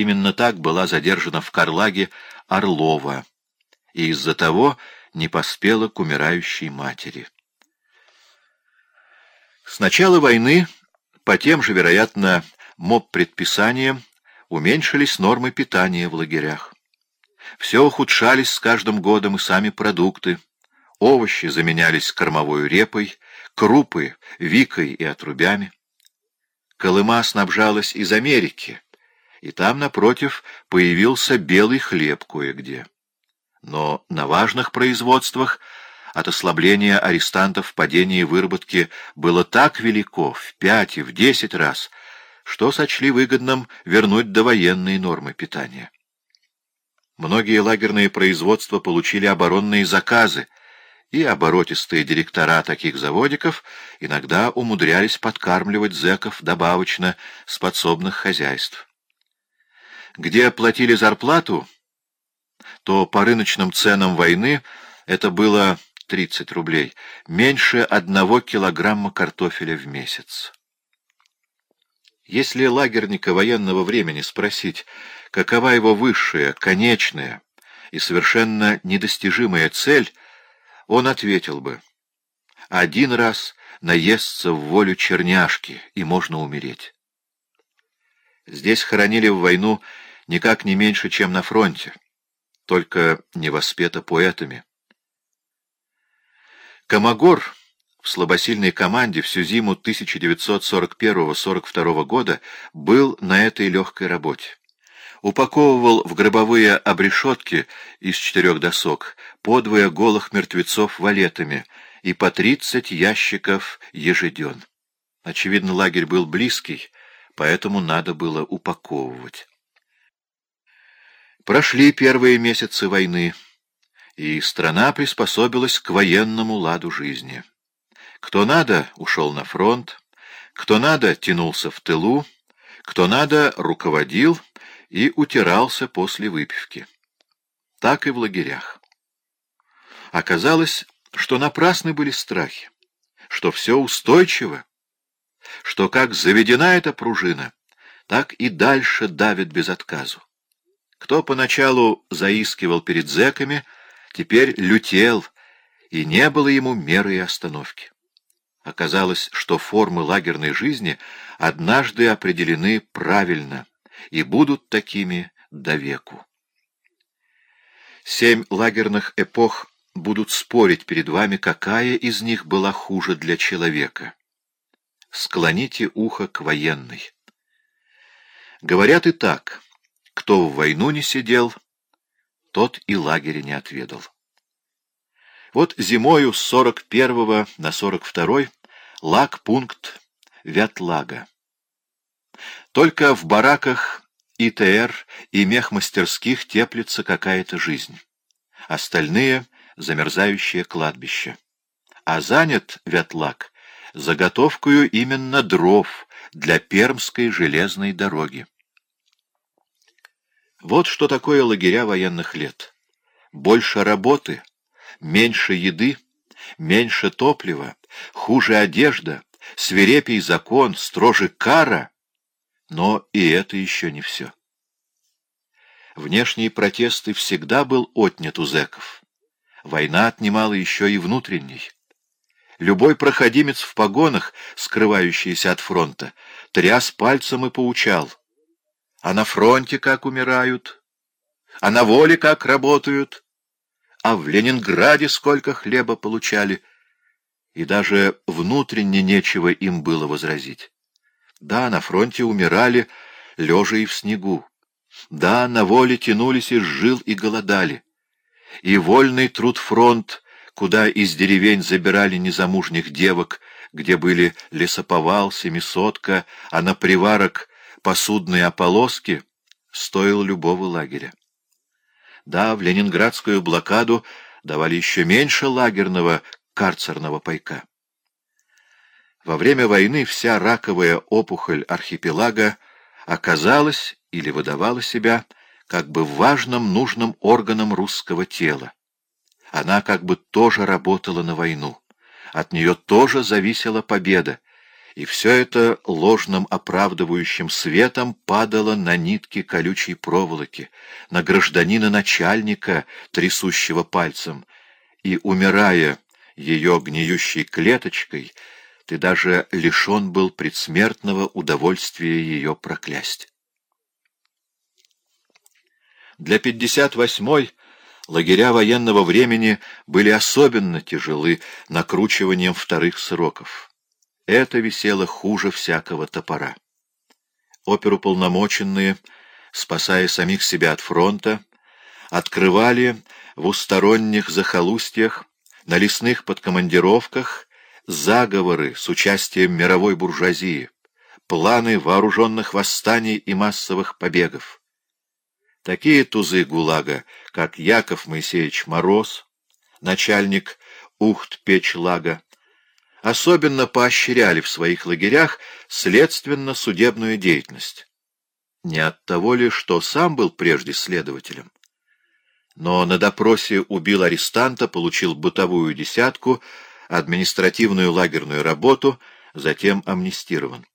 именно так была задержана в Карлаге Орлова, и из-за того не поспела к умирающей матери. С начала войны, по тем же, вероятно, моб-предписаниям, уменьшились нормы питания в лагерях. Все ухудшались с каждым годом и сами продукты. Овощи заменялись кормовой репой, крупы — викой и отрубями. Колыма снабжалась из Америки, и там, напротив, появился белый хлеб кое-где. Но на важных производствах от ослабления арестантов падении выработки было так велико, в пять и в десять раз, что сочли выгодным вернуть довоенные нормы питания. Многие лагерные производства получили оборонные заказы, и оборотистые директора таких заводиков иногда умудрялись подкармливать зэков добавочно с подсобных хозяйств. Где платили зарплату, то по рыночным ценам войны это было 30 рублей, меньше одного килограмма картофеля в месяц. Если лагерника военного времени спросить, какова его высшая, конечная и совершенно недостижимая цель, он ответил бы, один раз наестся в волю черняшки, и можно умереть. Здесь хоронили в войну никак не меньше, чем на фронте, только не воспето поэтами. Комогор в слабосильной команде всю зиму 1941-42 года был на этой легкой работе. Упаковывал в гробовые обрешетки из четырех досок подвое голых мертвецов валетами и по 30 ящиков ежеден. Очевидно, лагерь был близкий, поэтому надо было упаковывать. Прошли первые месяцы войны и страна приспособилась к военному ладу жизни. Кто надо, ушел на фронт, кто надо, тянулся в тылу, кто надо, руководил и утирался после выпивки. Так и в лагерях. Оказалось, что напрасны были страхи, что все устойчиво, что как заведена эта пружина, так и дальше давит без отказу. Кто поначалу заискивал перед зэками — теперь лютел, и не было ему меры и остановки. Оказалось, что формы лагерной жизни однажды определены правильно и будут такими до веку. Семь лагерных эпох будут спорить перед вами, какая из них была хуже для человека. Склоните ухо к военной. Говорят и так, кто в войну не сидел, тот и лагеря не отведал. Вот зимою с 41 на 42 лаг-пункт Вятлага. Только в бараках ИТР и мехмастерских теплится какая-то жизнь. Остальные — замерзающее кладбище. А занят Вятлаг заготовкою именно дров для Пермской железной дороги. Вот что такое лагеря военных лет. Больше работы, меньше еды, меньше топлива, хуже одежда, свирепий закон, строже кара. Но и это еще не все. Внешние протесты всегда был отнят у зэков. Война отнимала еще и внутренний. Любой проходимец в погонах, скрывающийся от фронта, тряс пальцем и поучал — а на фронте как умирают, а на воле как работают, а в Ленинграде сколько хлеба получали, и даже внутренне нечего им было возразить. Да, на фронте умирали, лежа и в снегу. Да, на воле тянулись из жил и голодали. И вольный труд фронт, куда из деревень забирали незамужних девок, где были лесоповал, семисотка, а на приварок посудной ополоски стоил любого лагеря. Да, в ленинградскую блокаду давали еще меньше лагерного карцерного пайка. Во время войны вся раковая опухоль архипелага оказалась или выдавала себя как бы важным нужным органом русского тела. Она как бы тоже работала на войну. От нее тоже зависела победа, и все это ложным оправдывающим светом падало на нитки колючей проволоки, на гражданина-начальника, трясущего пальцем, и, умирая ее гниющей клеточкой, ты даже лишен был предсмертного удовольствия ее проклясть. Для 58-й лагеря военного времени были особенно тяжелы накручиванием вторых сроков. Это висело хуже всякого топора. Оперуполномоченные, спасая самих себя от фронта, открывали в усторонних захолустьях, на лесных подкомандировках заговоры с участием мировой буржуазии, планы вооруженных восстаний и массовых побегов. Такие тузы ГУЛАГа, как Яков Моисеевич Мороз, начальник Ухт-Печлага, особенно поощряли в своих лагерях следственно-судебную деятельность. Не от того ли, что сам был прежде следователем. Но на допросе убил арестанта, получил бытовую десятку, административную лагерную работу, затем амнистирован.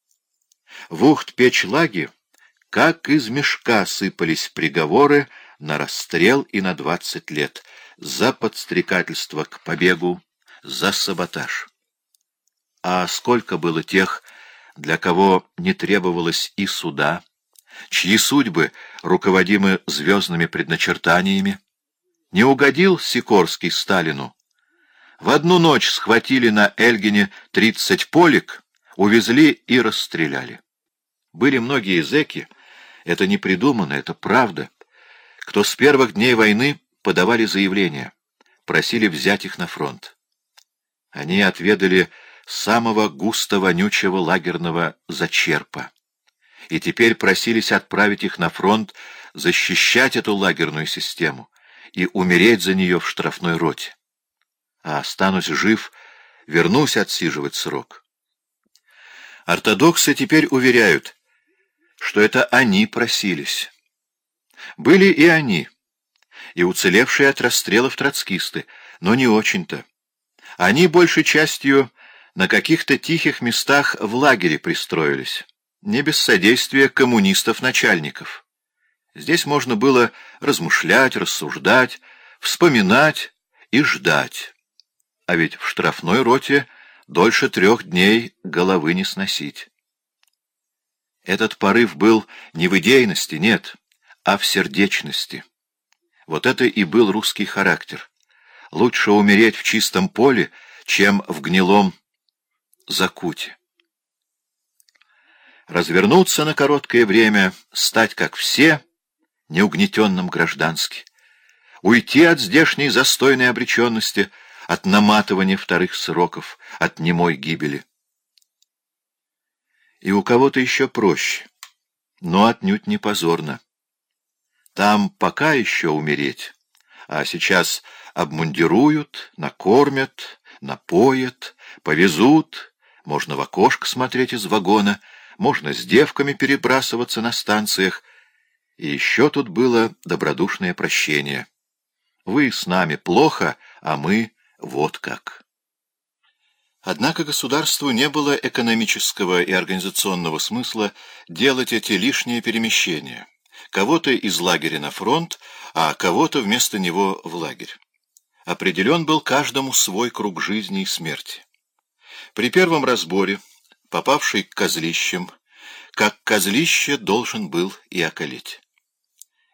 В Ухт-Печлаге как из мешка сыпались приговоры на расстрел и на двадцать лет за подстрекательство к побегу, за саботаж. А сколько было тех, для кого не требовалось и суда, чьи судьбы руководимы звездными предначертаниями, не угодил Сикорский Сталину. В одну ночь схватили на Эльгине тридцать полик, увезли и расстреляли. Были многие зэки, это не придумано, это правда. Кто с первых дней войны подавали заявления, просили взять их на фронт. Они отведали самого густо-вонючего лагерного зачерпа. И теперь просились отправить их на фронт, защищать эту лагерную систему и умереть за нее в штрафной роте. А останусь жив, вернусь отсиживать срок. Ортодоксы теперь уверяют, что это они просились. Были и они, и уцелевшие от расстрелов троцкисты, но не очень-то. Они большей частью на каких-то тихих местах в лагере пристроились, не без содействия коммунистов-начальников. Здесь можно было размышлять, рассуждать, вспоминать и ждать. А ведь в штрафной роте дольше трех дней головы не сносить. Этот порыв был не в идейности, нет, а в сердечности. Вот это и был русский характер. Лучше умереть в чистом поле, чем в гнилом закуте. Развернуться на короткое время, стать как все, неугнетенным граждански. Уйти от здешней застойной обреченности, от наматывания вторых сроков, от немой гибели и у кого-то еще проще, но отнюдь не позорно. Там пока еще умереть, а сейчас обмундируют, накормят, напоят, повезут, можно в окошко смотреть из вагона, можно с девками перебрасываться на станциях, и еще тут было добродушное прощение. Вы с нами плохо, а мы вот как. Однако государству не было экономического и организационного смысла делать эти лишние перемещения. Кого-то из лагеря на фронт, а кого-то вместо него в лагерь. Определен был каждому свой круг жизни и смерти. При первом разборе, попавший к козлищам, как козлище должен был и околеть.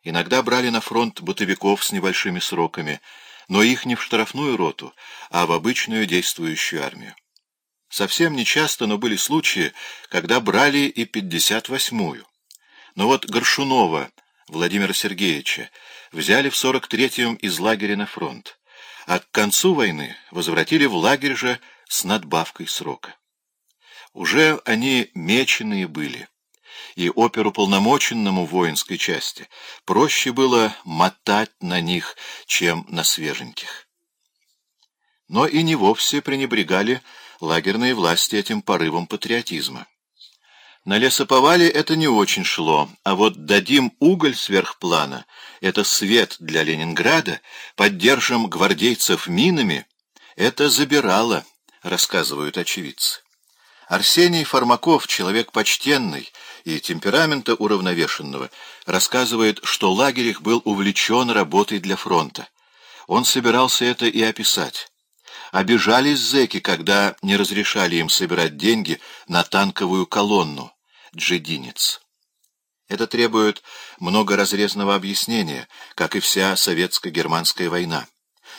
Иногда брали на фронт бытовиков с небольшими сроками, но их не в штрафную роту, а в обычную действующую армию. Совсем нечасто, но были случаи, когда брали и 58-ю. Но вот Горшунова Владимира Сергеевича взяли в 43-м из лагеря на фронт, а к концу войны возвратили в лагерь же с надбавкой срока. Уже они меченые были, и оперуполномоченному воинской части проще было мотать на них, чем на свеженьких. Но и не вовсе пренебрегали лагерные власти этим порывом патриотизма. На лесоповале это не очень шло, а вот дадим уголь сверхплана, это свет для Ленинграда, поддержим гвардейцев минами, это забирало, рассказывают очевидцы. Арсений Фармаков, человек почтенный и темперамента уравновешенного, рассказывает, что лагерь их был увлечен работой для фронта. Он собирался это и описать. Обижались зэки, когда не разрешали им собирать деньги на танковую колонну, джединец. Это требует многоразрезного объяснения, как и вся советско-германская война.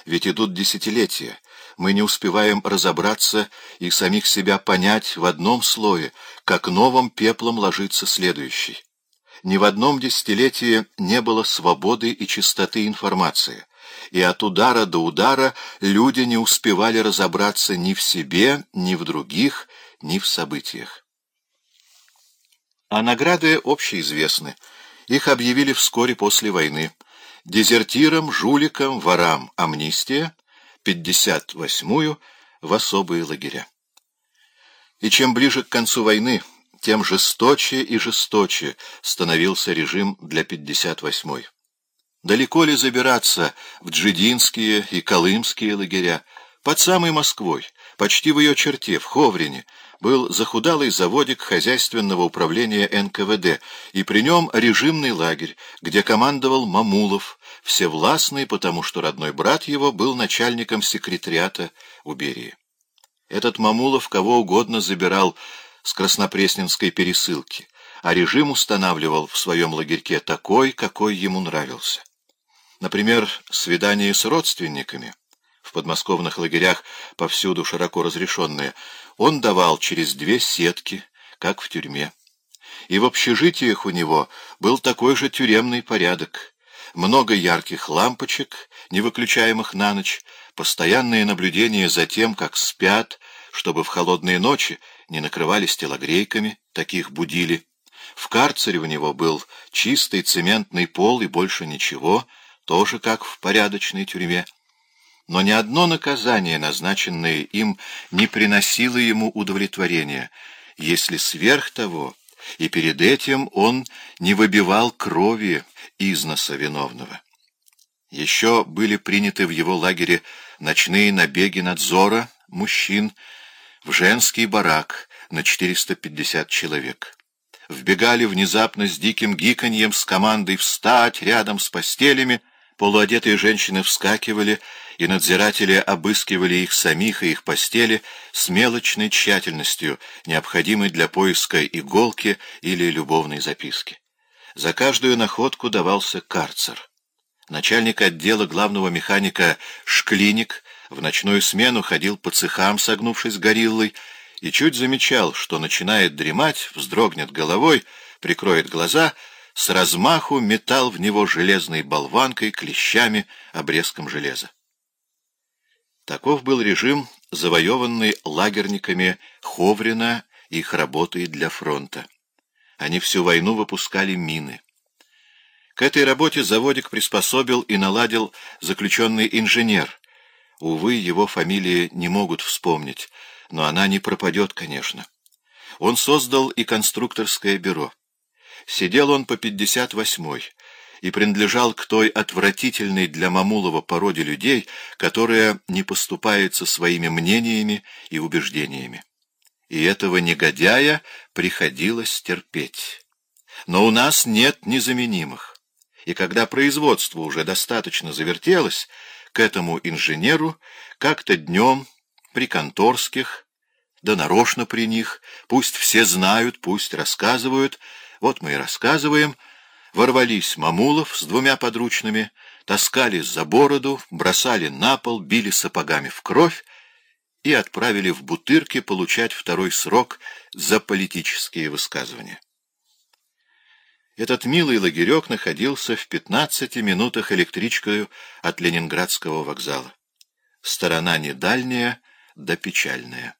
Ведь идут десятилетия, мы не успеваем разобраться и самих себя понять в одном слое, как новым пеплом ложится следующий. Ни в одном десятилетии не было свободы и чистоты информации, и от удара до удара люди не успевали разобраться ни в себе, ни в других, ни в событиях. А награды общеизвестны. Их объявили вскоре после войны. Дезертирам, жуликам, ворам амнистия, 58-ю в особые лагеря. И чем ближе к концу войны, тем жесточе и жесточе становился режим для 58-й. Далеко ли забираться в джидинские и колымские лагеря? Под самой Москвой, почти в ее черте, в Ховрине, был захудалый заводик хозяйственного управления НКВД, и при нем режимный лагерь, где командовал Мамулов, всевластный, потому что родной брат его был начальником секретариата у Берии. Этот Мамулов кого угодно забирал с Краснопресненской пересылки, а режим устанавливал в своем лагерьке такой, какой ему нравился. Например, свидание с родственниками, в подмосковных лагерях повсюду широко разрешенные, он давал через две сетки, как в тюрьме. И в общежитиях у него был такой же тюремный порядок. Много ярких лампочек, не выключаемых на ночь, постоянное наблюдение за тем, как спят, чтобы в холодные ночи не накрывались телогрейками, таких будили. В карцере у него был чистый цементный пол и больше ничего — тоже как в порядочной тюрьме. Но ни одно наказание, назначенное им, не приносило ему удовлетворения, если сверх того и перед этим он не выбивал крови из носа виновного. Еще были приняты в его лагере ночные набеги надзора мужчин в женский барак на 450 человек. Вбегали внезапно с диким гиканьем с командой «встать» рядом с постелями, Полуодетые женщины вскакивали, и надзиратели обыскивали их самих и их постели с мелочной тщательностью, необходимой для поиска иголки или любовной записки. За каждую находку давался карцер. Начальник отдела главного механика Шклиник в ночную смену ходил по цехам, согнувшись гориллой, и чуть замечал, что начинает дремать, вздрогнет головой, прикроет глаза — с размаху метал в него железной болванкой, клещами, обрезком железа. Таков был режим, завоеванный лагерниками Ховрина их работой для фронта. Они всю войну выпускали мины. К этой работе заводик приспособил и наладил заключенный инженер. Увы, его фамилии не могут вспомнить, но она не пропадет, конечно. Он создал и конструкторское бюро. Сидел он по 58-й и принадлежал к той отвратительной для Мамулова породе людей, которая не поступается своими мнениями и убеждениями. И этого негодяя приходилось терпеть. Но у нас нет незаменимых. И когда производство уже достаточно завертелось, к этому инженеру как-то днем при конторских, да нарочно при них, пусть все знают, пусть рассказывают, вот мы и рассказываем. Ворвались Мамулов с двумя подручными, таскали за бороду, бросали на пол, били сапогами в кровь и отправили в Бутырки получать второй срок за политические высказывания. Этот милый лагерек находился в 15 минутах электричкою от Ленинградского вокзала. Сторона не дальняя, да печальная.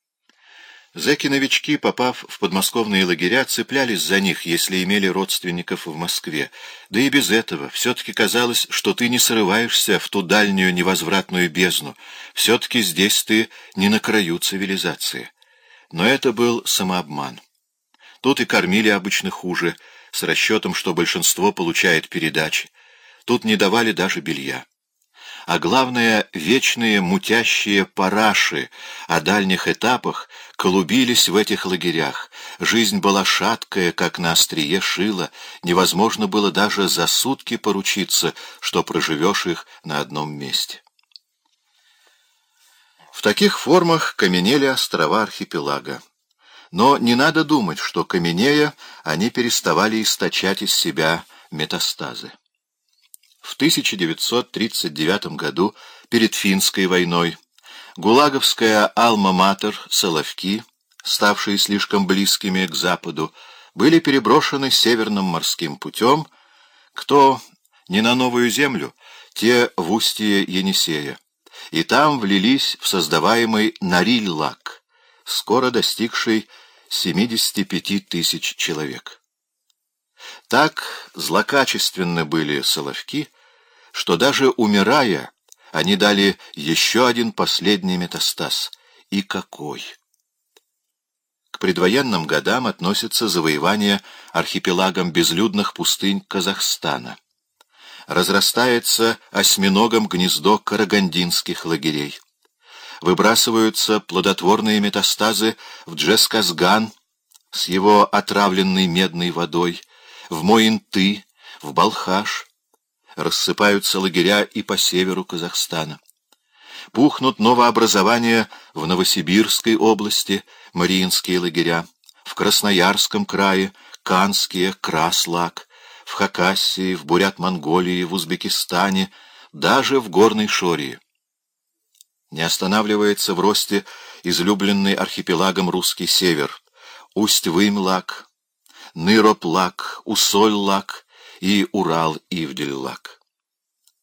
Зэки-новички, попав в подмосковные лагеря, цеплялись за них, если имели родственников в Москве. Да и без этого. Все-таки казалось, что ты не срываешься в ту дальнюю невозвратную бездну. Все-таки здесь ты не на краю цивилизации. Но это был самообман. Тут и кормили обычно хуже, с расчетом, что большинство получает передачи. Тут не давали даже белья. А главное, вечные мутящие параши о дальних этапах колубились в этих лагерях. Жизнь была шаткая, как на острие шила, невозможно было даже за сутки поручиться, что проживешь их на одном месте. В таких формах каменели острова архипелага. Но не надо думать, что каменея они переставали источать из себя метастазы. В 1939 году, перед финской войной, гулаговская алма-матер Соловки, ставшие слишком близкими к западу, были переброшены северным морским путем, кто не на новую землю, те в устье Енисея, и там влились в создаваемый Нориль-Лак, скоро достигший 75 тысяч человек. Так злокачественны были соловки, что даже умирая, они дали еще один последний метастаз. И какой! К предвоенным годам относится завоевание архипелагом безлюдных пустынь Казахстана. Разрастается осьминогом гнездо карагандинских лагерей. Выбрасываются плодотворные метастазы в Джесказган с его отравленной медной водой, в Моинты, в Балхаш. Рассыпаются лагеря и по северу Казахстана. Пухнут новообразования в Новосибирской области, Мариинские лагеря, в Красноярском крае, Канские, Краслак, в Хакассии, в Бурят-Монголии, в Узбекистане, даже в Горной Шории. Не останавливается в росте излюбленный архипелагом русский север, Усть-Вымлак, Ныроп-Лак, Усоль-Лак и Урал-Ивдель-Лак.